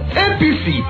EPC.